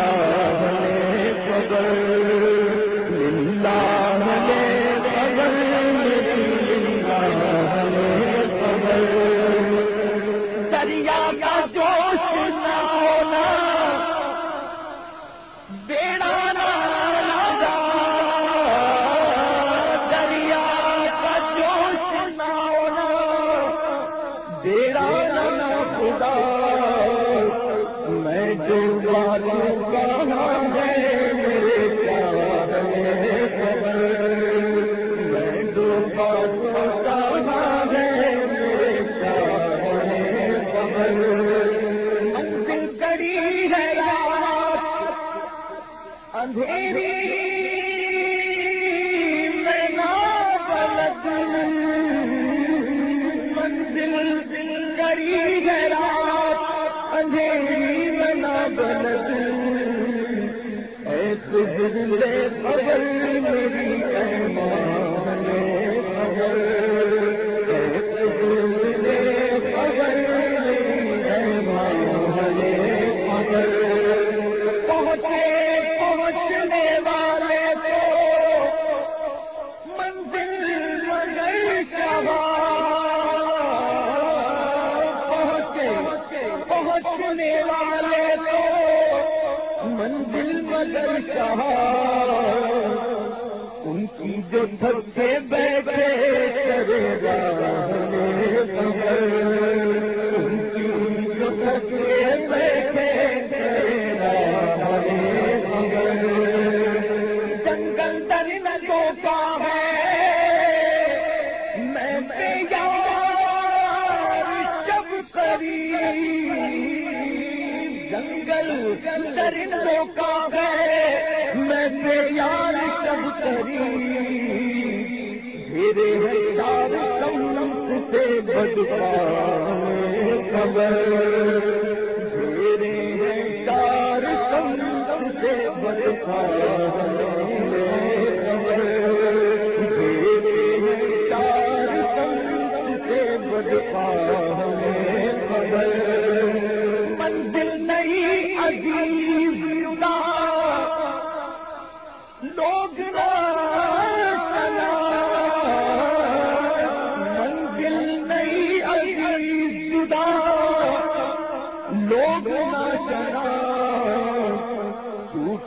پیار منزل کڑی ہے اندھیری منزل کڑی ہے رات اندھیری میں میری ہے بچنے والے تو منزل مگر کہا ان کی جو تھکے بیٹھے کرے گا بیٹھے جنگل ہے۔ میں پہ کری درندوں کا ہے۔ میں یار سب کری میرے یار سے بدپا خبر۔ میرے یار سے بدپا خبر۔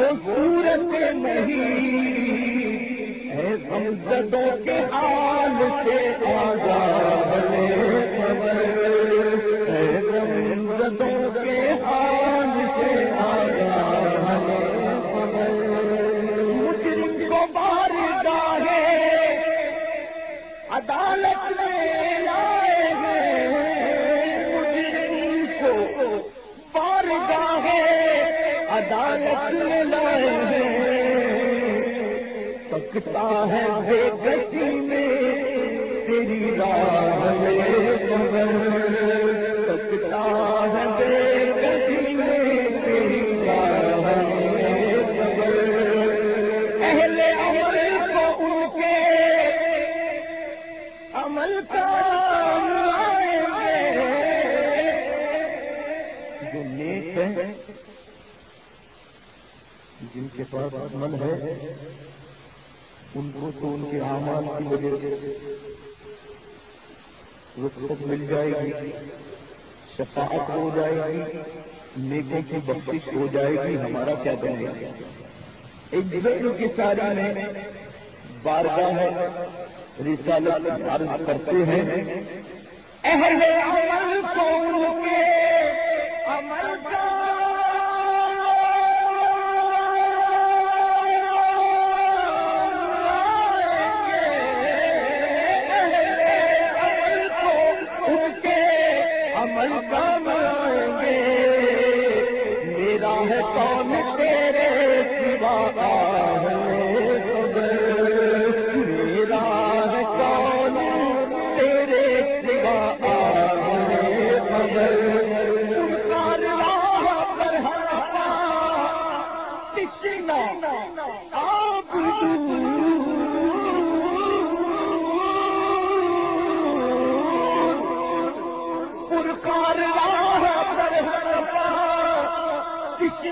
وہ صورت نہیں۔ ہے غمزدوں کے حال سے آزاد خبر۔ ہے غمزدوں کے حال سے آزاد خبر۔ مجرم کو بار ہے عدالت میں عدالت میں لائے ہیں۔ پکتا ہے بے کشی میں تیری راہ میں پکتا ہے بے جن کے پاس من ہے، ان کو تو ان کے آمان کی وجہ سے رخصت مل جائے گی، شفاعت ہو جائے گی نیکوں کی بخش ہو جائے گی، ہمارا کیا کہنا ہے ایک دوسرے کی ساری میں بارگاہ ہے، رسالت عرض کرتے ہیں، اہل عمل کو ان کے عمل کا میرا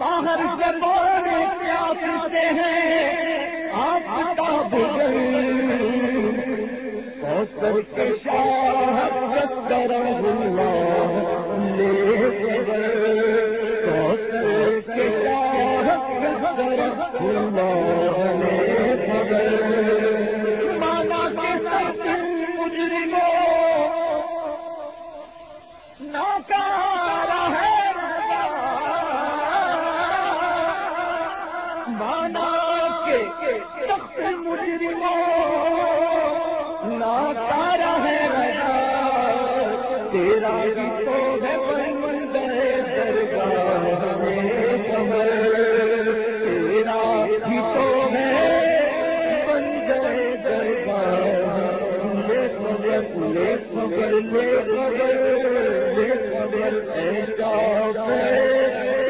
باہر زبان پیاستے ہیں؟ آپ کا بغل کے شاہ کرم لے کے شاہ کرم لے مانا کے ساتھ مجرموں ناکار سخت مجرموں ہے تیرا بھی تو ہے بن درگاہ میں کمر تیرا بھی تو ہے بن درگاہ لے خبر لے خبر لے خبر لے خبر ایسا ہے۔